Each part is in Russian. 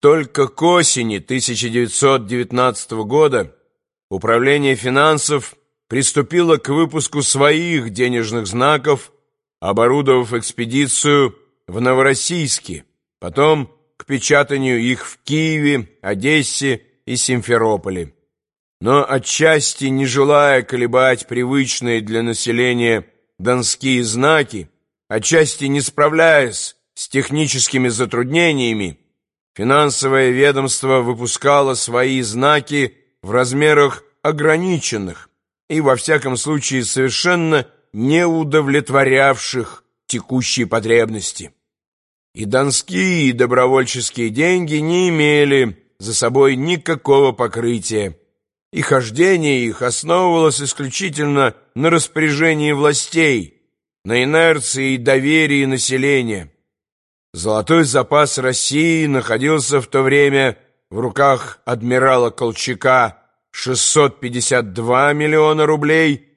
Только к осени 1919 года Управление финансов приступило к выпуску своих денежных знаков, оборудовав экспедицию в Новороссийске, потом к печатанию их в Киеве, Одессе и Симферополе. Но отчасти не желая колебать привычные для населения донские знаки, отчасти не справляясь с техническими затруднениями, финансовое ведомство выпускало свои знаки в размерах ограниченных и, во всяком случае, совершенно не удовлетворявших текущие потребности. И донские добровольческие деньги не имели за собой никакого покрытия, и хождение их основывалось исключительно на распоряжении властей, на инерции и доверии населения. Золотой запас России находился в то время в руках адмирала Колчака 652 миллиона рублей,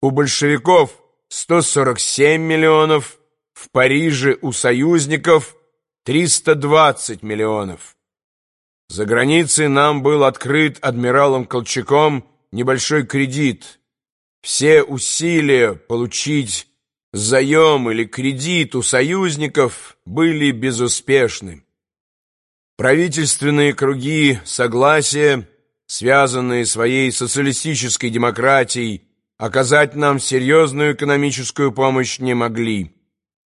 у большевиков 147 миллионов, в Париже у союзников 320 миллионов. За границей нам был открыт адмиралом Колчаком небольшой кредит. Все усилия получить заем или кредит у союзников были безуспешны. Правительственные круги согласия, связанные своей социалистической демократией, оказать нам серьезную экономическую помощь не могли.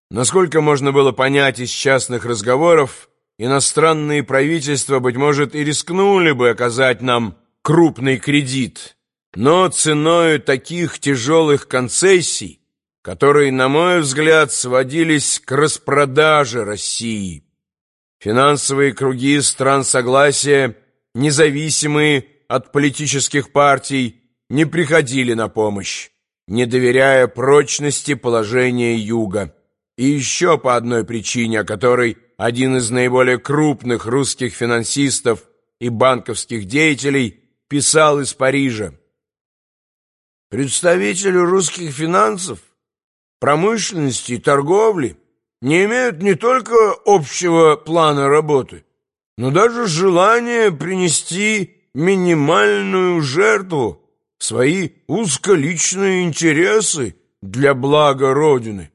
Насколько можно было понять из частных разговоров, иностранные правительства, быть может, и рискнули бы оказать нам крупный кредит, но ценою таких тяжелых концессий, которые, на мой взгляд, сводились к распродаже России. Финансовые круги стран согласия, независимые от политических партий, не приходили на помощь, не доверяя прочности положения Юга. И еще по одной причине, о которой один из наиболее крупных русских финансистов и банковских деятелей писал из Парижа. Представители русских финансов, промышленности и торговли – не имеют не только общего плана работы, но даже желания принести минимальную жертву, свои узколичные интересы для блага Родины.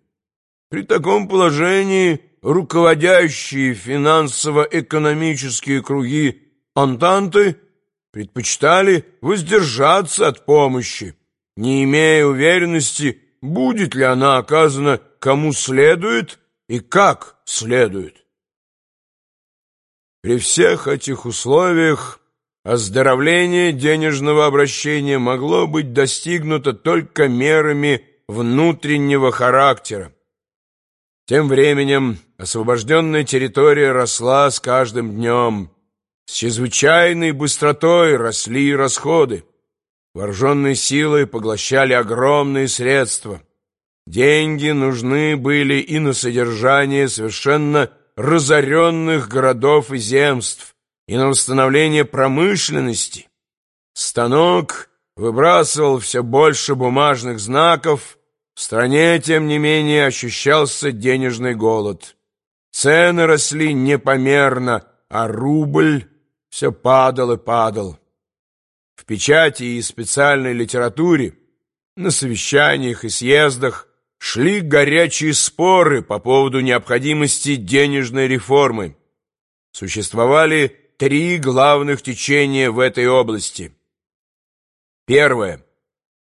При таком положении руководящие финансово-экономические круги Антанты предпочитали воздержаться от помощи, не имея уверенности, будет ли она оказана кому следует и как следует. При всех этих условиях оздоровление денежного обращения могло быть достигнуто только мерами внутреннего характера. Тем временем освобожденная территория росла с каждым днем. С чрезвычайной быстротой росли расходы. Вооруженные силы поглощали огромные средства. Деньги нужны были и на содержание совершенно разоренных городов и земств, и на восстановление промышленности. Станок выбрасывал все больше бумажных знаков, в стране, тем не менее, ощущался денежный голод. Цены росли непомерно, а рубль все падал и падал. Печати и специальной литературе, на совещаниях и съездах шли горячие споры по поводу необходимости денежной реформы. Существовали три главных течения в этой области. Первое.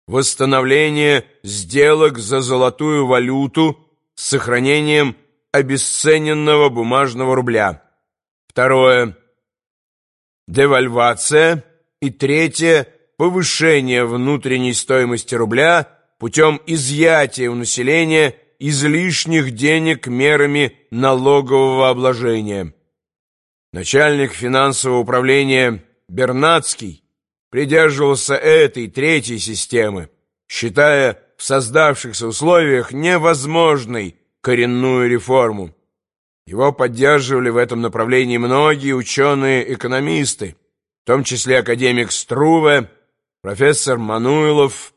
Восстановление сделок за золотую валюту с сохранением обесцененного бумажного рубля. Второе. Девальвация. И третье. Повышение внутренней стоимости рубля – путем изъятия у населения излишних денег мерами налогового обложения. Начальник финансового управления Бернацкий придерживался этой третьей системы, считая в создавшихся условиях невозможной коренную реформу. Его поддерживали в этом направлении многие ученые-экономисты, в том числе академик Струве, профессор Мануилов,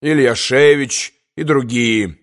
Ильяшевич и другие.